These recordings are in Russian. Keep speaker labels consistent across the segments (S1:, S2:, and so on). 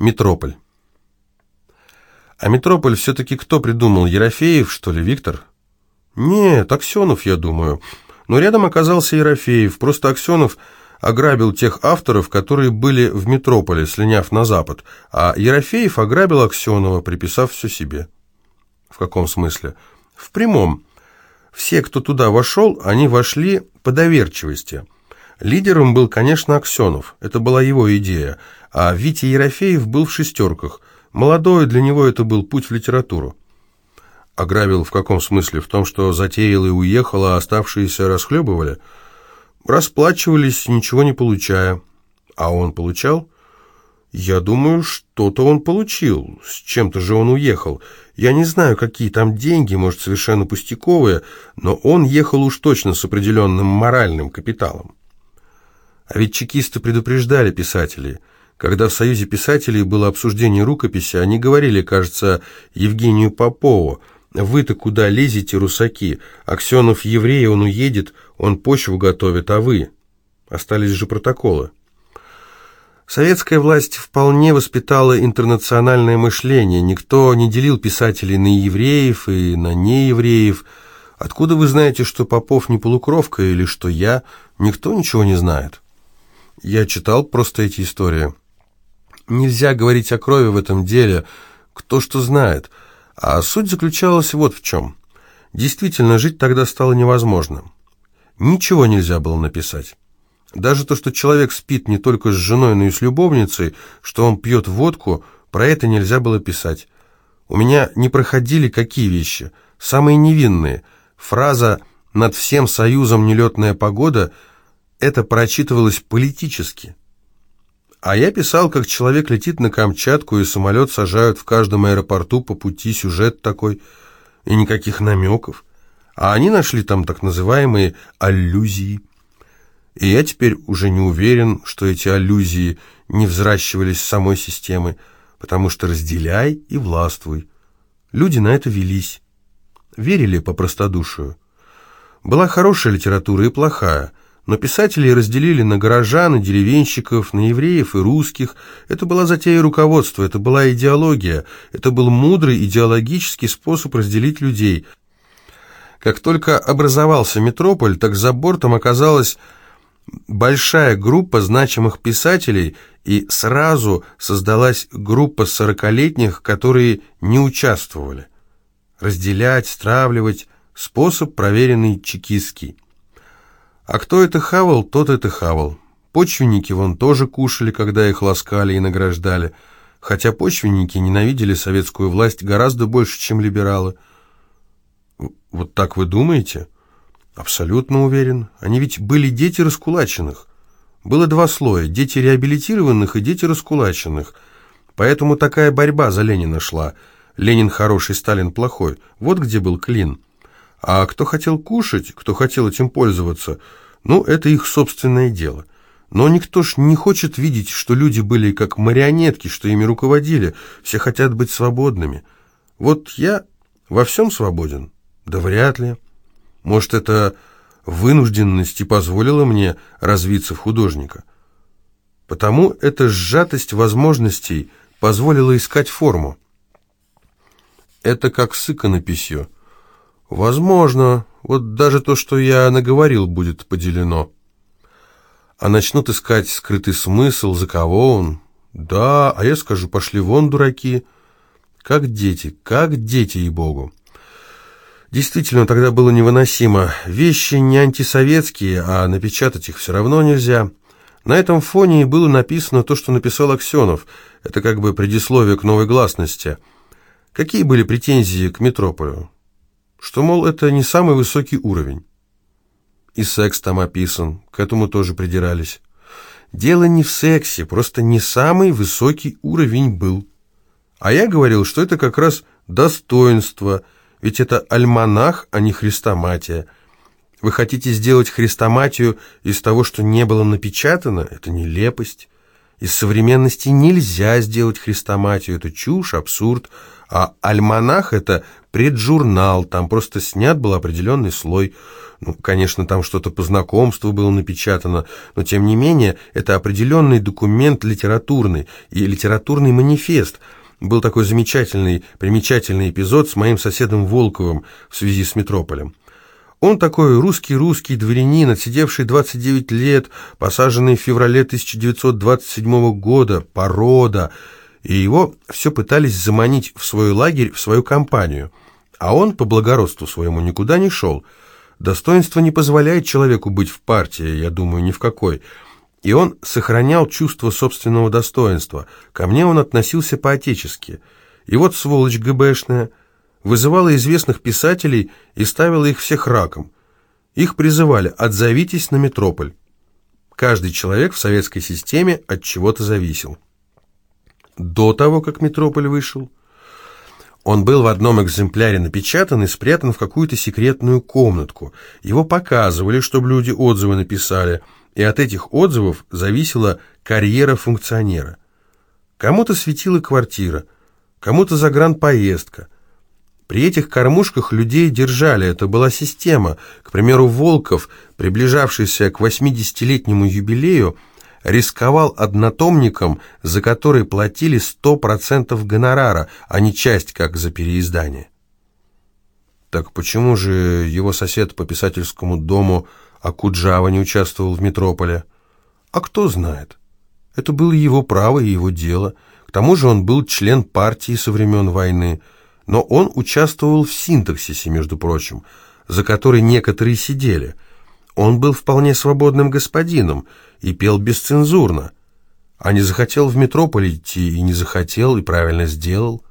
S1: Метрополь. А Метрополь все-таки кто придумал? Ерофеев, что ли, Виктор? Нет, Аксенов, я думаю. Но рядом оказался Ерофеев. Просто Аксенов ограбил тех авторов, которые были в Метрополе, слиняв на запад, а Ерофеев ограбил Аксенова, приписав все себе. В каком смысле? В прямом. Все, кто туда вошел, они вошли по доверчивости. Лидером был, конечно, Аксенов. Это была его идея – а Витя Ерофеев был в шестерках. Молодой, для него это был путь в литературу. Ограбил в каком смысле? В том, что затеял и уехал, а оставшиеся расхлебывали? Расплачивались, ничего не получая. А он получал? Я думаю, что-то он получил. С чем-то же он уехал. Я не знаю, какие там деньги, может, совершенно пустяковые, но он ехал уж точно с определенным моральным капиталом. А ведь чекисты предупреждали писателей – когда в Союзе писателей было обсуждение рукописи, они говорили, кажется, Евгению Попову, «Вы-то куда лезете, русаки? Аксенов еврей, он уедет, он почву готовит, а вы?» Остались же протоколы. Советская власть вполне воспитала интернациональное мышление. Никто не делил писателей на евреев и на неевреев. Откуда вы знаете, что Попов не полукровка или что я? Никто ничего не знает. Я читал просто эти истории. Нельзя говорить о крови в этом деле, кто что знает. А суть заключалась вот в чем. Действительно, жить тогда стало невозможно. Ничего нельзя было написать. Даже то, что человек спит не только с женой, но и с любовницей, что он пьет водку, про это нельзя было писать. У меня не проходили какие вещи? Самые невинные. Фраза «над всем союзом нелетная погода» это прочитывалось политически. А я писал, как человек летит на Камчатку, и самолет сажают в каждом аэропорту по пути, сюжет такой, и никаких намеков. А они нашли там так называемые аллюзии. И я теперь уже не уверен, что эти аллюзии не взращивались самой системой, потому что разделяй и властвуй. Люди на это велись. Верили по простодушию. Была хорошая литература и плохая – но писателей разделили на горожан и деревенщиков, на евреев и русских. Это была затея руководства, это была идеология, это был мудрый идеологический способ разделить людей. Как только образовался метрополь, так за бортом оказалась большая группа значимых писателей, и сразу создалась группа сорокалетних, которые не участвовали. Разделять, стравливать – способ, проверенный чекистский. А кто это хавал, тот это хавал. Почвенники вон тоже кушали, когда их ласкали и награждали, хотя почвенники ненавидели советскую власть гораздо больше, чем либералы. Вот так вы думаете? Абсолютно уверен. Они ведь были дети раскулаченных. Было два слоя – дети реабилитированных и дети раскулаченных. Поэтому такая борьба за Ленина шла. Ленин хороший, Сталин плохой. Вот где был клин. А кто хотел кушать, кто хотел этим пользоваться, ну, это их собственное дело. Но никто ж не хочет видеть, что люди были как марионетки, что ими руководили. Все хотят быть свободными. Вот я во всем свободен? Да вряд ли. Может, это вынужденность и позволила мне развиться в художника. Потому эта сжатость возможностей позволила искать форму. Это как с иконописью. Возможно, вот даже то, что я наговорил, будет поделено. А начнут искать скрытый смысл, за кого он. Да, а я скажу, пошли вон, дураки. Как дети, как дети, ей-богу. Действительно, тогда было невыносимо. Вещи не антисоветские, а напечатать их все равно нельзя. На этом фоне и было написано то, что написал Аксенов. Это как бы предисловие к новой гласности. Какие были претензии к метрополю? Что, мол, это не самый высокий уровень. И секс там описан, к этому тоже придирались. Дело не в сексе, просто не самый высокий уровень был. А я говорил, что это как раз достоинство, ведь это альманах, а не хрестоматия. Вы хотите сделать хрестоматию из того, что не было напечатано? Это нелепость. Из современности нельзя сделать хрестоматию, это чушь, абсурд, а альманах — это преджурнал, там просто снят был определенный слой. Ну, конечно, там что-то по знакомству было напечатано, но тем не менее это определенный документ литературный и литературный манифест. Был такой замечательный, примечательный эпизод с моим соседом Волковым в связи с Метрополем. Он такой русский-русский дворянин, отсидевший 29 лет, посаженный в феврале 1927 года, порода, и его все пытались заманить в свой лагерь, в свою компанию. А он по благородству своему никуда не шел. Достоинство не позволяет человеку быть в партии, я думаю, ни в какой. И он сохранял чувство собственного достоинства. Ко мне он относился по-отечески. И вот сволочь ГБшная вызывала известных писателей и ставила их всех раком. Их призывали «отзовитесь на метрополь». Каждый человек в советской системе от чего-то зависел. До того, как метрополь вышел, он был в одном экземпляре напечатан и спрятан в какую-то секретную комнатку. Его показывали, чтобы люди отзывы написали, и от этих отзывов зависела карьера функционера. Кому-то светила квартира, кому-то загранпоездка. При этих кормушках людей держали, это была система. К примеру, Волков, приближавшийся к 80-летнему юбилею, рисковал однотомником, за который платили 100% гонорара, а не часть, как за переиздание. Так почему же его сосед по писательскому дому Акуджава не участвовал в метрополе? А кто знает. Это было его право и его дело. К тому же он был член партии со времен войны, но он участвовал в синтаксисе, между прочим, за который некоторые сидели – он был вполне свободным господином и пел бесцензурно, а не захотел в метрополь идти, и не захотел, и правильно сделал.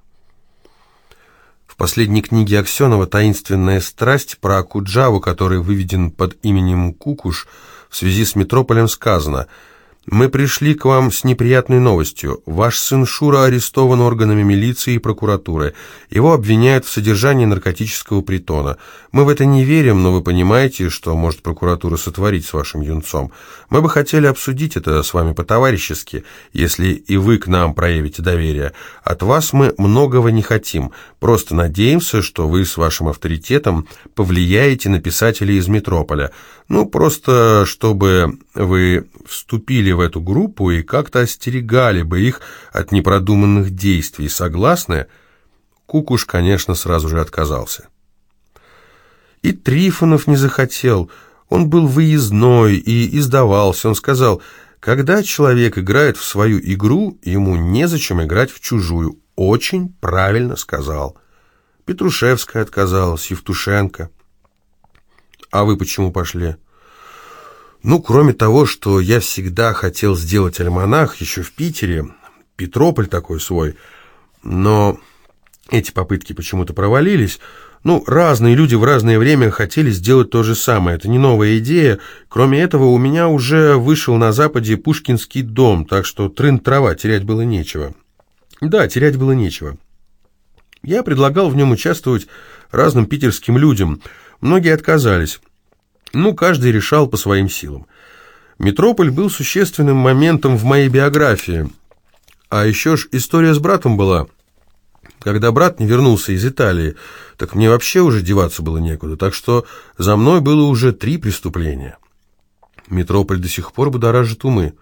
S1: В последней книге Аксенова «Таинственная страсть» про Акуджаву, который выведен под именем Кукуш, в связи с метрополем сказано – «Мы пришли к вам с неприятной новостью. Ваш сын Шура арестован органами милиции и прокуратуры. Его обвиняют в содержании наркотического притона. Мы в это не верим, но вы понимаете, что может прокуратура сотворить с вашим юнцом. Мы бы хотели обсудить это с вами по-товарищески, если и вы к нам проявите доверие. От вас мы многого не хотим. Просто надеемся, что вы с вашим авторитетом повлияете на писателей из метрополя. Ну, просто чтобы вы вступили в эту группу и как-то остерегали бы их от непродуманных действий. Согласны? Кукуш, конечно, сразу же отказался. И Трифонов не захотел. Он был выездной и издавался. Он сказал, когда человек играет в свою игру, ему незачем играть в чужую. Очень правильно сказал. Петрушевская отказалась, Евтушенко. А вы почему пошли? Ну, кроме того, что я всегда хотел сделать альманах еще в Питере, Петрополь такой свой, но эти попытки почему-то провалились. Ну, разные люди в разное время хотели сделать то же самое. Это не новая идея. Кроме этого, у меня уже вышел на Западе Пушкинский дом, так что трын-трава, терять было нечего. Да, терять было нечего. Я предлагал в нем участвовать разным питерским людям. Многие отказались. Ну, каждый решал по своим силам. Метрополь был существенным моментом в моей биографии. А еще ж история с братом была. Когда брат не вернулся из Италии, так мне вообще уже деваться было некуда, так что за мной было уже три преступления. Метрополь до сих пор будоражит умы.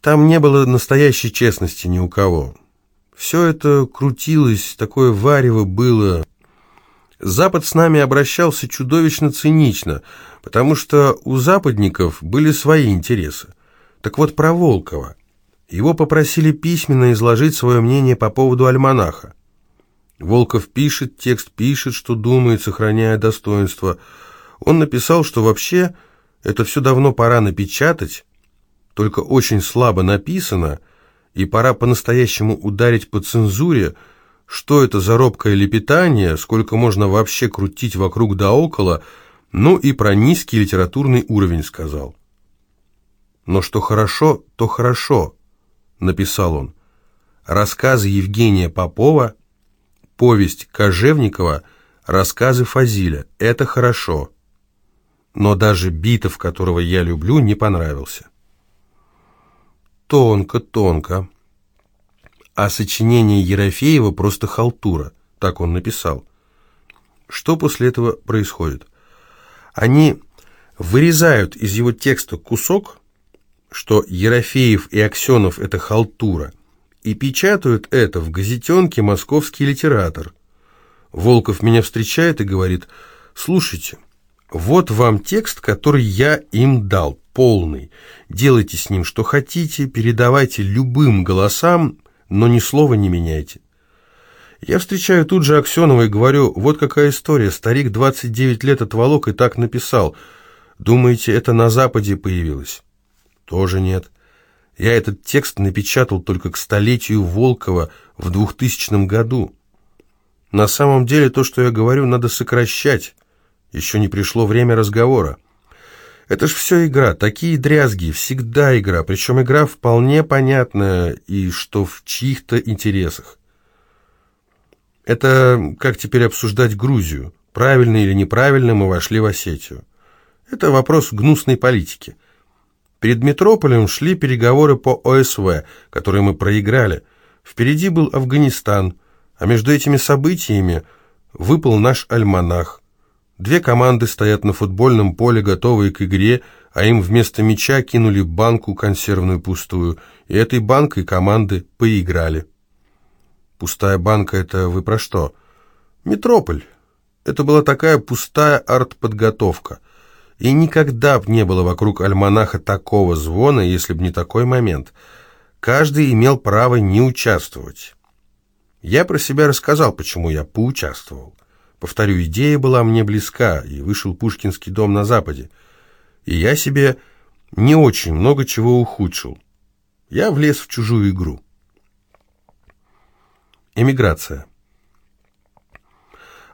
S1: Там не было настоящей честности ни у кого. Все это крутилось, такое варево было. Запад с нами обращался чудовищно цинично, потому что у западников были свои интересы. Так вот про Волкова. Его попросили письменно изложить свое мнение по поводу альманаха. Волков пишет, текст пишет, что думает, сохраняя достоинство. Он написал, что вообще это все давно пора напечатать, только очень слабо написано, и пора по-настоящему ударить по цензуре, что это за робкое лепетание, сколько можно вообще крутить вокруг да около, ну и про низкий литературный уровень сказал. Но что хорошо, то хорошо, написал он. Рассказы Евгения Попова, повесть Кожевникова, рассказы Фазиля. Это хорошо. Но даже Битов, которого я люблю, не понравился. тонко, тонко. А сочинение Ерофеева просто халтура, так он написал. Что после этого происходит? Они вырезают из его текста кусок, что Ерофеев и Аксенов – это халтура, и печатают это в газетенке «Московский литератор». Волков меня встречает и говорит, «Слушайте, вот вам текст, который я им дал, полный. Делайте с ним что хотите, передавайте любым голосам, но ни слова не меняйте». Я встречаю тут же Аксенова и говорю, вот какая история, старик 29 лет отволок и так написал. Думаете, это на Западе появилось? Тоже нет. Я этот текст напечатал только к столетию Волкова в 2000 году. На самом деле то, что я говорю, надо сокращать. Еще не пришло время разговора. Это ж все игра, такие дрязги, всегда игра, причем игра вполне понятная и что в чьих-то интересах. Это как теперь обсуждать Грузию, правильно или неправильно мы вошли в Осетию. Это вопрос гнусной политики. Перед метрополем шли переговоры по ОСВ, которые мы проиграли. Впереди был Афганистан, а между этими событиями выпал наш альманах. Две команды стоят на футбольном поле, готовые к игре, а им вместо мяча кинули банку консервную пустую, и этой банкой команды поиграли. Пустая банка — это вы про что? Метрополь. Это была такая пустая артподготовка — и никогда б не было вокруг альманаха такого звона, если б не такой момент. Каждый имел право не участвовать. Я про себя рассказал, почему я поучаствовал. Повторю, идея была мне близка, и вышел Пушкинский дом на Западе. И я себе не очень много чего ухудшил. Я влез в чужую игру. Эмиграция.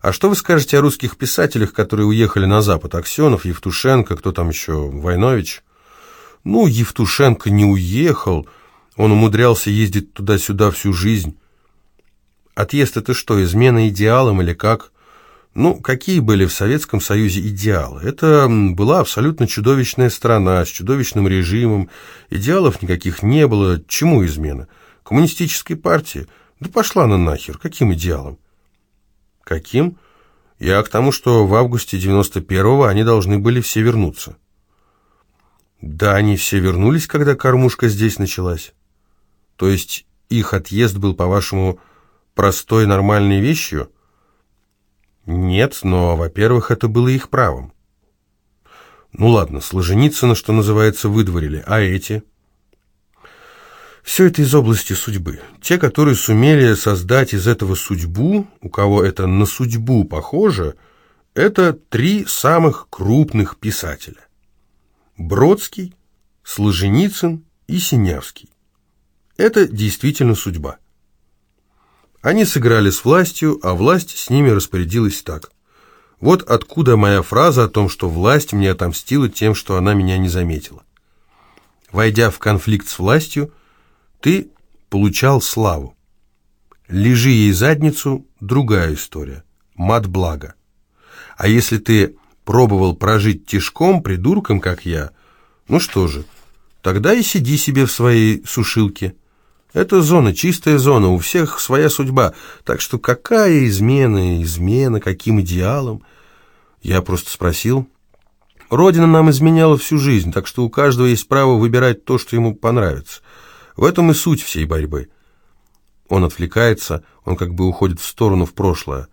S1: А что вы скажете о русских писателях, которые уехали на Запад? Аксенов, Евтушенко, кто там еще, Войнович? Ну, Евтушенко не уехал, он умудрялся ездить туда-сюда всю жизнь. Отъезд это что, измена идеалам или как? Ну, какие были в Советском Союзе идеалы? Это была абсолютно чудовищная страна с чудовищным режимом. Идеалов никаких не было. Чему измена? Коммунистической партии? Да пошла она нахер. Каким идеалом? Каким? Я к тому, что в августе 91-го они должны были все вернуться. Да, они все вернулись, когда кормушка здесь началась. То есть их отъезд был, по-вашему, простой нормальной вещью? Нет, но, во-первых, это было их правом. Ну ладно, Солженицына, что называется, выдворили, а эти... Все это из области судьбы. Те, которые сумели создать из этого судьбу, у кого это на судьбу похоже, это три самых крупных писателя. Бродский, Солженицын и Синявский. Это действительно судьба. Они сыграли с властью, а власть с ними распорядилась так. Вот откуда моя фраза о том, что власть мне отомстила тем, что она меня не заметила. Войдя в конфликт с властью, ты получал славу. Лежи ей задницу – другая история. Мат благо. А если ты пробовал прожить тишком, придурком, как я, ну что же, тогда и сиди себе в своей сушилке. Это зона, чистая зона, у всех своя судьба. Так что какая измена, измена, каким идеалом? Я просто спросил. Родина нам изменяла всю жизнь, так что у каждого есть право выбирать то, что ему понравится. В этом и суть всей борьбы. Он отвлекается, он как бы уходит в сторону, в прошлое.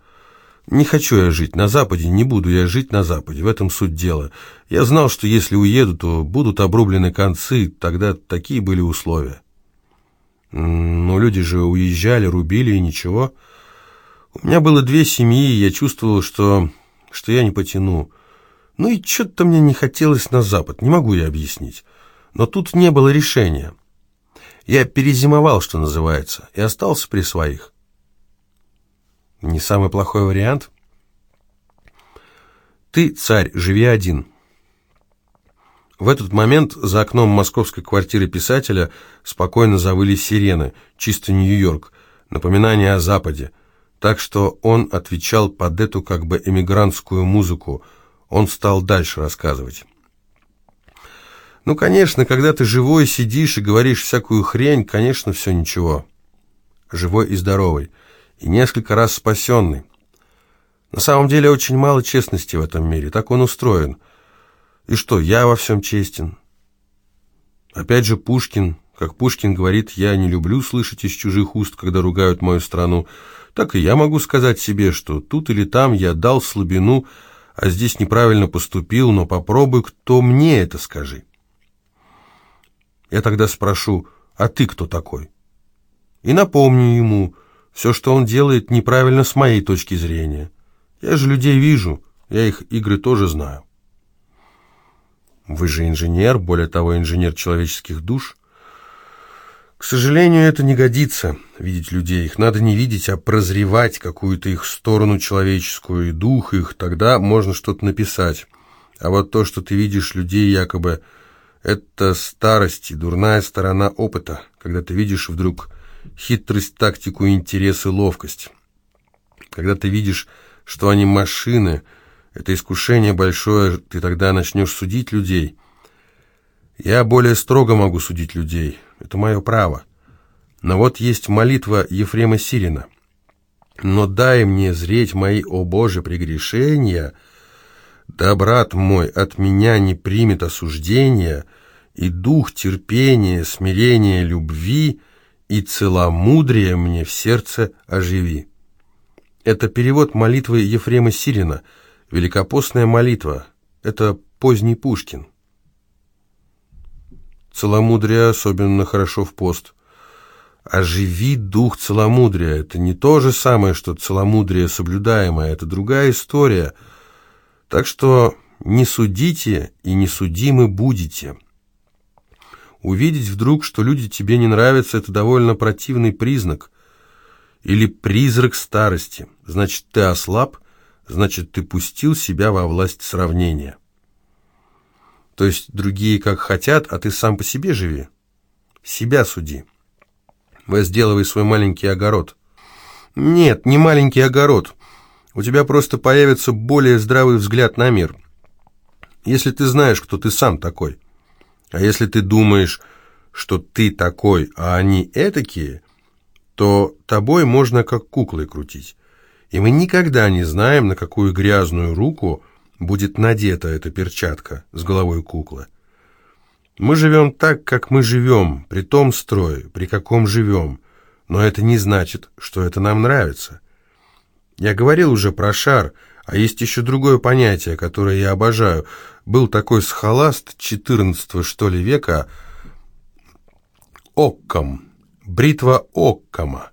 S1: Не хочу я жить на Западе, не буду я жить на Западе, в этом суть дела. Я знал, что если уеду, то будут обрублены концы, тогда такие были условия. Но люди же уезжали, рубили и ничего. У меня было две семьи, и я чувствовал, что, что я не потяну. Ну и что-то мне не хотелось на Запад, не могу я объяснить. Но тут не было решения. Я перезимовал, что называется, и остался при своих. Не самый плохой вариант. Ты, царь, живи один. В этот момент за окном московской квартиры писателя спокойно завыли сирены, чисто Нью-Йорк, напоминание о Западе. Так что он отвечал под эту как бы эмигрантскую музыку. Он стал дальше рассказывать. Ну, конечно, когда ты живой сидишь и говоришь всякую хрень, конечно, все ничего. Живой и здоровый. И несколько раз спасенный. На самом деле очень мало честности в этом мире. Так он устроен. И что, я во всем честен? Опять же Пушкин. Как Пушкин говорит, я не люблю слышать из чужих уст, когда ругают мою страну. Так и я могу сказать себе, что тут или там я дал слабину, а здесь неправильно поступил, но попробуй, кто мне это скажи. Я тогда спрошу, а ты кто такой? И напомню ему, все, что он делает, неправильно с моей точки зрения. Я же людей вижу, я их игры тоже знаю. Вы же инженер, более того, инженер человеческих душ. К сожалению, это не годится, видеть людей. Их надо не видеть, а прозревать какую-то их сторону человеческую и дух их, тогда можно что-то написать. А вот то, что ты видишь людей якобы это старость и дурная сторона опыта, когда ты видишь вдруг хитрость, тактику, интерес и ловкость. Когда ты видишь, что они машины, это искушение большое, ты тогда начнешь судить людей. Я более строго могу судить людей, это мое право. Но вот есть молитва Ефрема Сирина. «Но дай мне зреть мои, о Боже, прегрешения», да, брат мой, от меня не примет осуждения, и дух терпения, смирения, любви и целомудрия мне в сердце оживи. Это перевод молитвы Ефрема Сирина, великопостная молитва. Это поздний Пушкин. Целомудрие особенно хорошо в пост. Оживи дух целомудрия. Это не то же самое, что целомудрие соблюдаемое, это другая история – так что не судите и не судимы будете. Увидеть вдруг, что люди тебе не нравятся, это довольно противный признак. Или призрак старости. Значит, ты ослаб, значит, ты пустил себя во власть сравнения. То есть другие как хотят, а ты сам по себе живи. Себя суди. Возделывай свой маленький огород. Нет, не маленький огород у тебя просто появится более здравый взгляд на мир. Если ты знаешь, кто ты сам такой. А если ты думаешь, что ты такой, а они этакие, то тобой можно как куклой крутить. И мы никогда не знаем, на какую грязную руку будет надета эта перчатка с головой куклы. Мы живем так, как мы живем, при том строе, при каком живем, но это не значит, что это нам нравится. Я говорил уже про шар, а есть еще другое понятие, которое я обожаю. Был такой схоласт XIV, что ли, века, Оккам, бритва Оккама.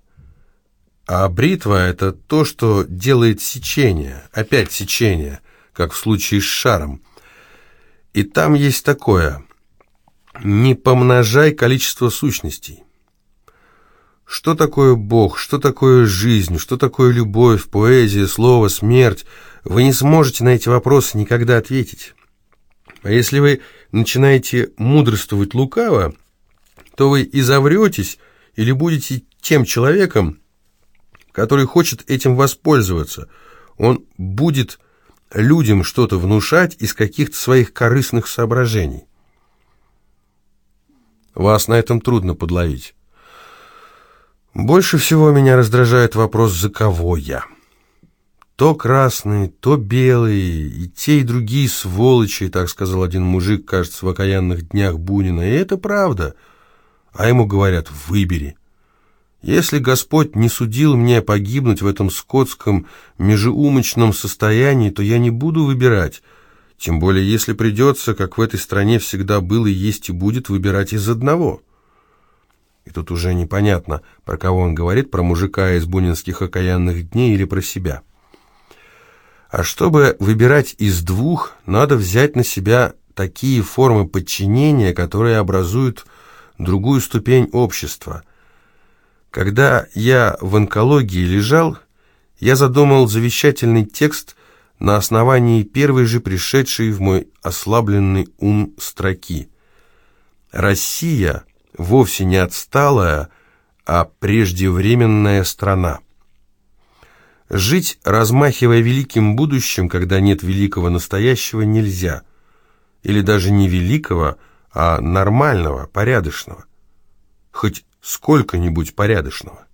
S1: А бритва — это то, что делает сечение, опять сечение, как в случае с шаром. И там есть такое — не помножай количество сущностей. Что такое Бог, что такое жизнь, что такое любовь, поэзия, слово, смерть? Вы не сможете на эти вопросы никогда ответить. А если вы начинаете мудрствовать лукаво, то вы изовретесь или будете тем человеком, который хочет этим воспользоваться. Он будет людям что-то внушать из каких-то своих корыстных соображений. Вас на этом трудно подловить. Больше всего меня раздражает вопрос «за кого я?». То красные, то белые, и те, и другие сволочи, так сказал один мужик, кажется, в окаянных днях Бунина, и это правда. А ему говорят «выбери». Если Господь не судил мне погибнуть в этом скотском межеумочном состоянии, то я не буду выбирать, тем более если придется, как в этой стране всегда было, есть и будет, выбирать из одного». И тут уже непонятно, про кого он говорит, про мужика из бунинских окаянных дней или про себя. А чтобы выбирать из двух, надо взять на себя такие формы подчинения, которые образуют другую ступень общества. Когда я в онкологии лежал, я задумал завещательный текст на основании первой же пришедшей в мой ослабленный ум строки. «Россия – вовсе не отсталая, а преждевременная страна. Жить, размахивая великим будущим, когда нет великого настоящего, нельзя. Или даже не великого, а нормального, порядочного. Хоть сколько-нибудь порядочного.